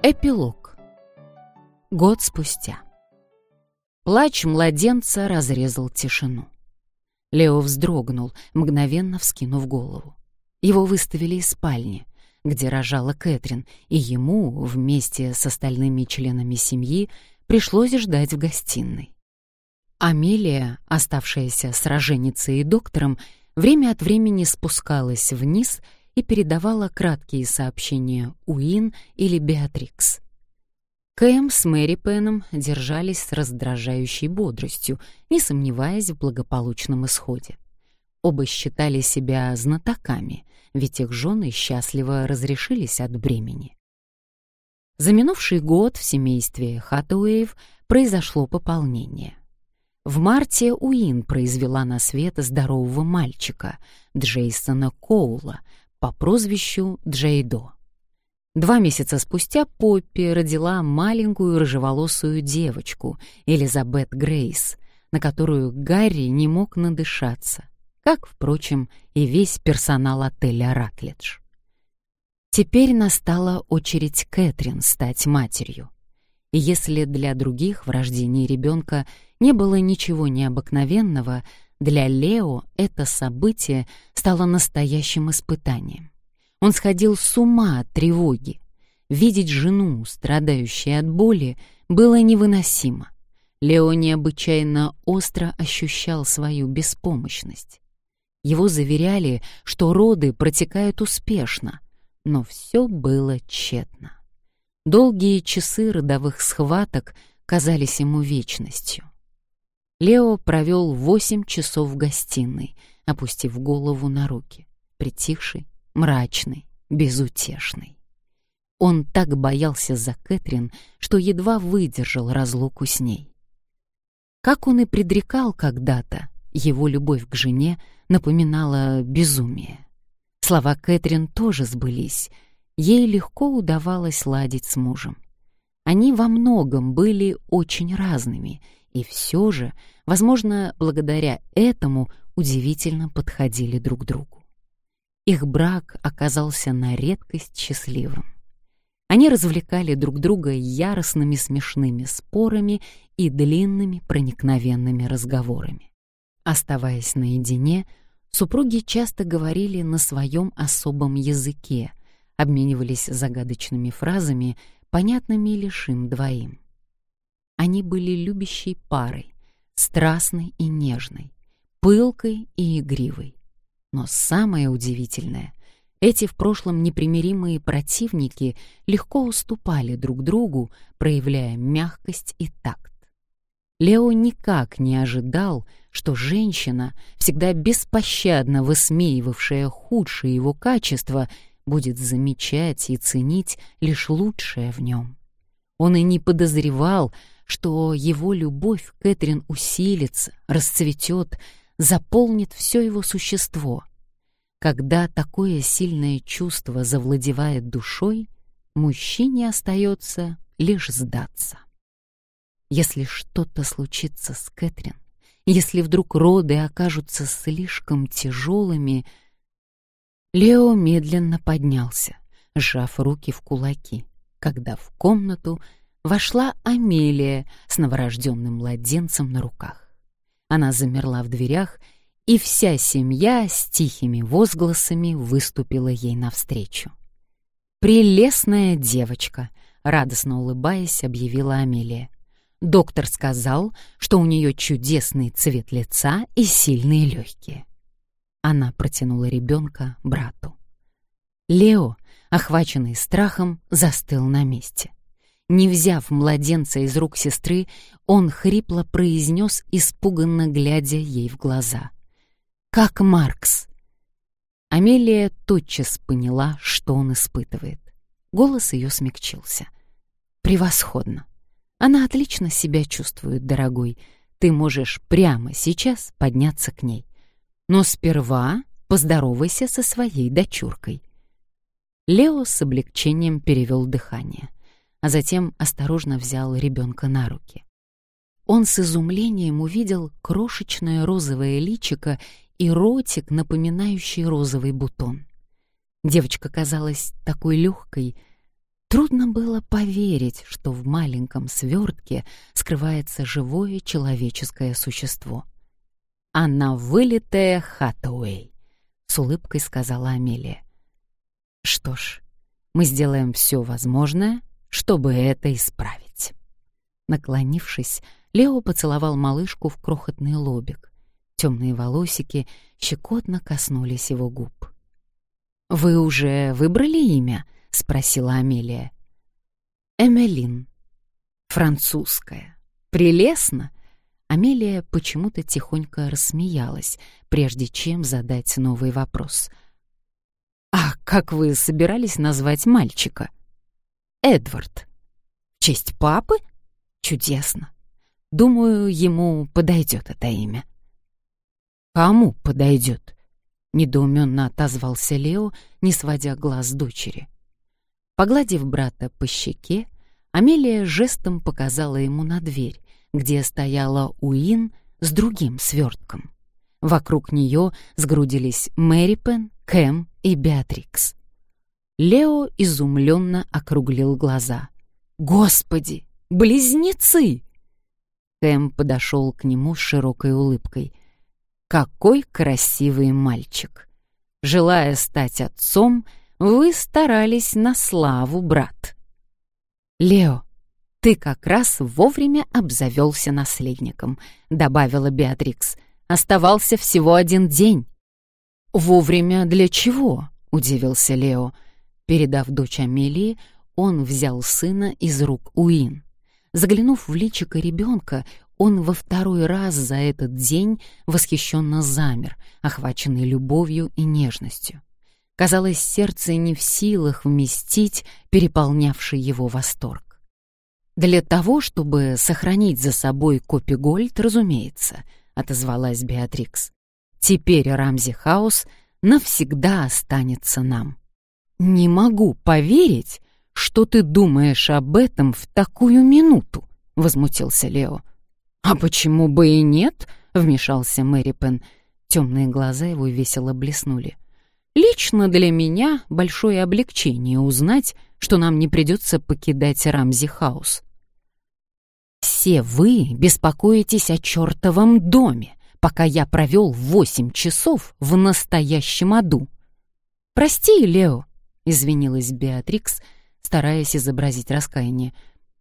Эпилог. Год спустя. Плач младенца разрезал тишину. Лео вздрогнул, мгновенно вскинув голову. Его выставили из спальни, где рожала Кэтрин, и ему, вместе с остальными членами семьи, пришлось ждать в гостиной. Амелия, оставшаяся с роженицей и доктором, время от времени спускалась вниз и передавала краткие сообщения Уин или Беатрикс. Кэм с Мэри Пеном держались с раздражающей бодростью, не сомневаясь в благополучном исходе. Оба считали себя знатоками, ведь их жены счастливо разрешились от бремени. За минувший год в семействе Хаттауэев произошло пополнение. В марте Уин произвела на свет здорового мальчика, Джейсона Коула, по прозвищу Джейдо. Два месяца спустя Поппи родила маленькую рыжеволосую девочку, Элизабет Грейс, на которую Гарри не мог надышаться, как, впрочем, и весь персонал отеля «Ратледж». Теперь настала очередь Кэтрин стать матерью. И если для других в рождении ребенка не было ничего необыкновенного, для Лео это событие стало настоящим испытанием. Он сходил с ума от тревоги. Видеть жену, страдающей от боли, было невыносимо. Лео необычайно остро ощущал свою беспомощность. Его заверяли, что роды протекают успешно, но все было тщетно. Долгие часы родовых схваток казались ему вечностью. Лео провел восемь часов в гостиной, опустив голову на руки, притихший, мрачный, безутешный. Он так боялся за Кэтрин, что едва выдержал разлуку с ней. Как он и предрекал когда-то, его любовь к жене напоминала безумие. Слова Кэтрин тоже сбылись. Ей легко удавалось ладить с мужем. Они во многом были очень разными, и все же, возможно, благодаря этому удивительно подходили друг другу. Их брак оказался на редкость счастливым. Они развлекали друг друга яростными смешными спорами и длинными проникновенными разговорами. Оставаясь наедине, супруги часто говорили на своем особом языке, обменивались загадочными фразами, понятными лишь им двоим. Они были любящей парой, страстной и нежной, пылкой и игривой. Но самое удивительное — эти в прошлом непримиримые противники легко уступали друг другу, проявляя мягкость и такт. Лео никак не ожидал, что женщина, всегда беспощадно высмеивавшая худшие его качества, будет замечать и ценить лишь лучшее в нем. Он и не подозревал, что его любовь Кэтрин усилится, расцветет, заполнит все его существо. Когда такое сильное чувство завладевает душой, мужчине остается лишь сдаться. Если что-то случится с Кэтрин, если вдруг роды окажутся слишком тяжелыми, Лео медленно поднялся, сжав руки в кулаки, когда в комнату вошла Амелия с новорожденным младенцем на руках. Она замерла в дверях, и вся семья с тихими возгласами выступила ей навстречу. «Прелестная девочка!» — радостно улыбаясь, объявила Амелия. «Доктор сказал, что у нее чудесный цвет лица и сильные легкие». Она протянула ребенка брату. Лео, охваченный страхом, застыл на месте. Не взяв младенца из рук сестры, он хрипло произнес, испуганно глядя ей в глаза. «Как Маркс!» Амелия тотчас поняла, что он испытывает. Голос ее смягчился. «Превосходно! Она отлично себя чувствует, дорогой. Ты можешь прямо сейчас подняться к ней. Но сперва поздоровайся со своей дочуркой». Лео с облегчением перевел дыхание а затем осторожно взял ребенка на руки. Он с изумлением увидел крошечное розовое личико и ротик, напоминающий розовый бутон. Девочка казалась такой легкой. Трудно было поверить, что в маленьком свертке скрывается живое человеческое существо. «Она вылитая Хаттауэй», — с улыбкой сказала Амелия. «Что ж, мы сделаем все возможное, чтобы это исправить». Наклонившись, Лео поцеловал малышку в крохотный лобик. Темные волосики щекотно коснулись его губ. «Вы уже выбрали имя?» — спросила Амелия. «Эмелин. Французская. Прелестно!» Амелия почему-то тихонько рассмеялась, прежде чем задать новый вопрос. «А как вы собирались назвать мальчика?» «Эдвард. В честь папы? Чудесно. Думаю, ему подойдет это имя». «Кому подойдет?» — недоуменно отозвался Лео, не сводя глаз с дочери. Погладив брата по щеке, Амелия жестом показала ему на дверь, где стояла Уин с другим свертком. Вокруг нее сгрудились Мэри Кэм и Беатрикс. Лео изумленно округлил глаза. «Господи, близнецы!» Кэм подошел к нему с широкой улыбкой. «Какой красивый мальчик! Желая стать отцом, вы старались на славу, брат». «Лео, ты как раз вовремя обзавелся наследником», — добавила Беатрикс. «Оставался всего один день». «Вовремя для чего?» — удивился Лео. Передав дочь Амелии, он взял сына из рук Уин. Заглянув в личико ребенка, он во второй раз за этот день восхищенно замер, охваченный любовью и нежностью. Казалось, сердце не в силах вместить переполнявший его восторг. «Для того, чтобы сохранить за собой Копи Гольд, разумеется», — отозвалась Беатрикс. «Теперь Рамзи Хаус навсегда останется нам». «Не могу поверить, что ты думаешь об этом в такую минуту», — возмутился Лео. «А почему бы и нет?» — вмешался Мэри Пен. Темные глаза его весело блеснули. Лично для меня большое облегчение узнать, что нам не придется покидать Рамзи Хаус. Все вы беспокоитесь о чертовом доме, пока я провел восемь часов в настоящем аду. Прости, Лео, извинилась Беатрикс, стараясь изобразить раскаяние.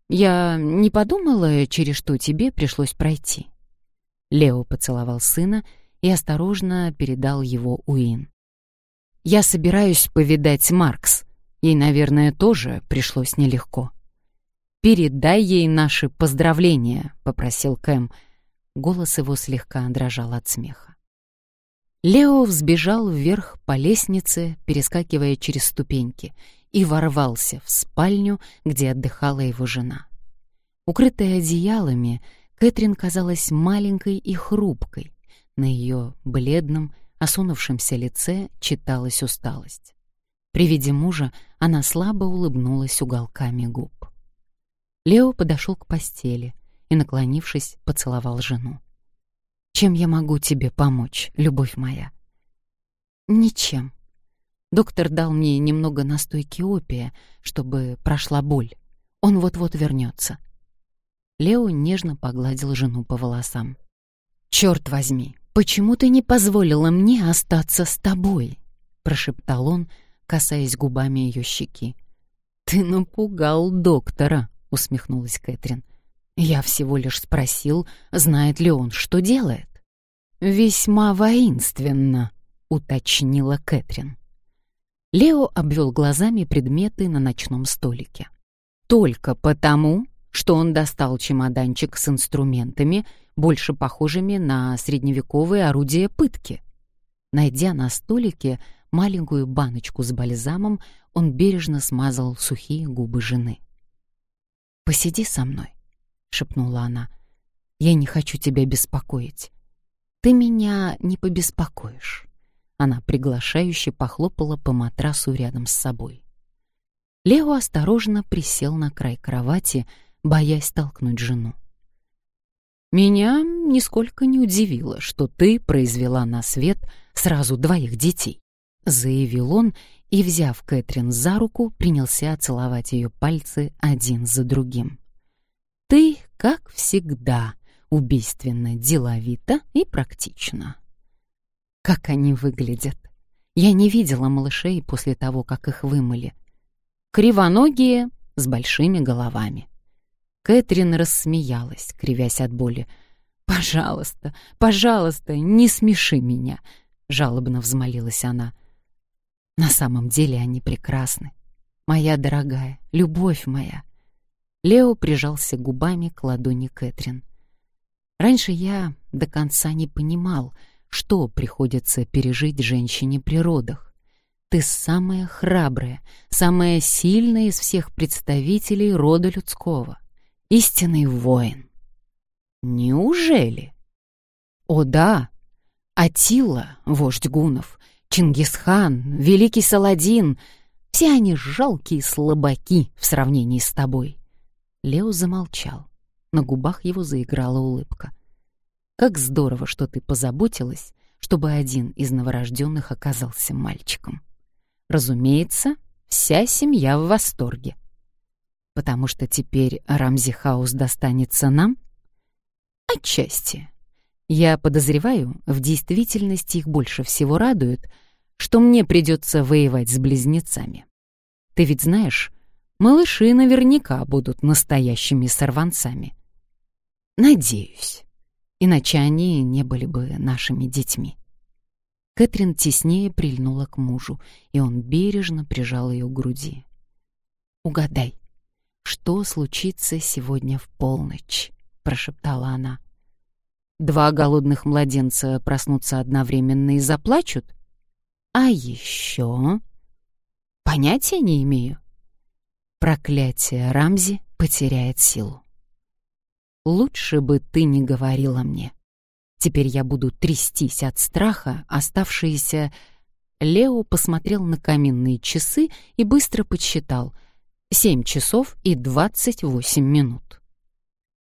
Я не подумала, через что тебе пришлось пройти. Лео поцеловал сына и осторожно передал его Уин. Я собираюсь повидать Маркс. Ей, наверное, тоже пришлось нелегко. «Передай ей наши поздравления», — попросил Кэм. Голос его слегка дрожал от смеха. Лео взбежал вверх по лестнице, перескакивая через ступеньки, и ворвался в спальню, где отдыхала его жена. Укрытая одеялами, Кэтрин казалась маленькой и хрупкой. На ее бледном, осунувшемся лице читалась усталость. При виде мужа она слабо улыбнулась уголками губ. Лео подошел к постели и, наклонившись, поцеловал жену. «Чем я могу тебе помочь, любовь моя?» «Ничем. Доктор дал мне немного настойки опия, чтобы прошла боль. Он вот-вот вернется». Лео нежно погладил жену по волосам. «Черт возьми, «Почему ты не позволила мне остаться с тобой?» — прошептал он, касаясь губами ее щеки. «Ты напугал доктора», — усмехнулась Кэтрин. «Я всего лишь спросил, знает ли он, что делает». «Весьма воинственно», — уточнила Кэтрин. Лео обвел глазами предметы на ночном столике. «Только потому, что он достал чемоданчик с инструментами, больше похожими на средневековые орудия пытки. Найдя на столике маленькую баночку с бальзамом, он бережно смазал сухие губы жены. «Посиди со мной», — шепнула она. «Я не хочу тебя беспокоить. Ты меня не побеспокоишь». Она приглашающе похлопала по матрасу рядом с собой. Лео осторожно присел на край кровати, боясь толкнуть жену. «Меня нисколько не удивило, что ты произвела на свет сразу двоих детей», — заявил он и, взяв Кэтрин за руку, принялся целовать ее пальцы один за другим. «Ты, как всегда, убийственно деловито и практично». Как они выглядят! Я не видела малышей после того, как их вымыли. Кривоногие, с большими головами. Кэтрин рассмеялась, кривясь от боли. «Пожалуйста, пожалуйста, не смеши меня!» — жалобно взмолилась она. «На самом деле они прекрасны. Моя дорогая, любовь моя!» Лео прижался губами к ладони Кэтрин. Раньше я до конца не понимал, что приходится пережить женщине при родах. Ты самая храбрая, самая сильная из всех представителей рода людского истинный воин. Неужели? О да, Атила, вождь гунов, Чингисхан, великий Саладин — все они жалкие слабаки в сравнении с тобой. Лео замолчал. На губах его заиграла улыбка. Как здорово, что ты позаботилась, чтобы один из новорожденных оказался мальчиком. Разумеется, вся семья в восторге. Потому что теперь Рамзи Хаус достанется нам? Отчасти. Я подозреваю, в действительности их больше всего радует, что мне придется воевать с близнецами. Ты ведь знаешь, малыши наверняка будут настоящими сорванцами. Надеюсь. Иначе они не были бы нашими детьми. Кэтрин теснее прильнула к мужу, и он бережно прижал ее к груди. «Угадай, что случится сегодня в полночь?» — прошептала она. «Два голодных младенца проснутся одновременно и заплачут? А еще...» «Понятия не имею». Проклятие Рамзи потеряет силу. «Лучше бы ты не говорила мне. Теперь я буду трястись от страха, оставшиеся...» Лео посмотрел на каминные часы и быстро подсчитал — Семь часов и двадцать восемь минут.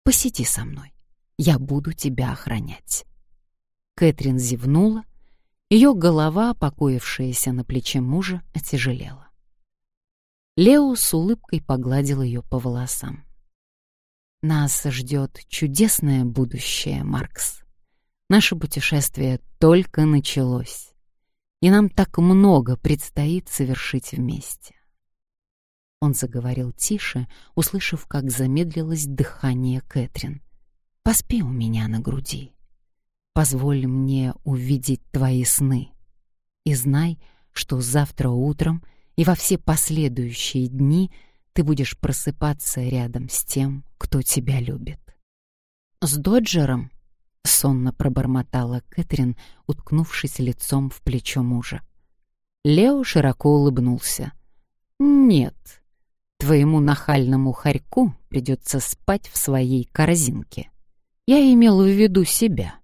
Посиди со мной. Я буду тебя охранять. Кэтрин зевнула. Ее голова, покоившаяся на плече мужа, отяжелела. Лео с улыбкой погладил ее по волосам. Нас ждет чудесное будущее, Маркс. Наше путешествие только началось, и нам так много предстоит совершить вместе. Он заговорил тише, услышав, как замедлилось дыхание Кэтрин. «Поспи у меня на груди. Позволь мне увидеть твои сны. И знай, что завтра утром и во все последующие дни ты будешь просыпаться рядом с тем, кто тебя любит». «С Доджером?» — сонно пробормотала Кэтрин, уткнувшись лицом в плечо мужа. Лео широко улыбнулся. «Нет, Твоему нахальному хорьку придется спать в своей корзинке. Я имел в виду себя.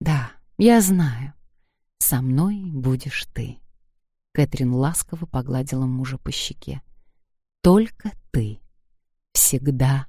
Да, я знаю. Со мной будешь ты. Кэтрин ласково погладила мужа по щеке. Только ты. Всегда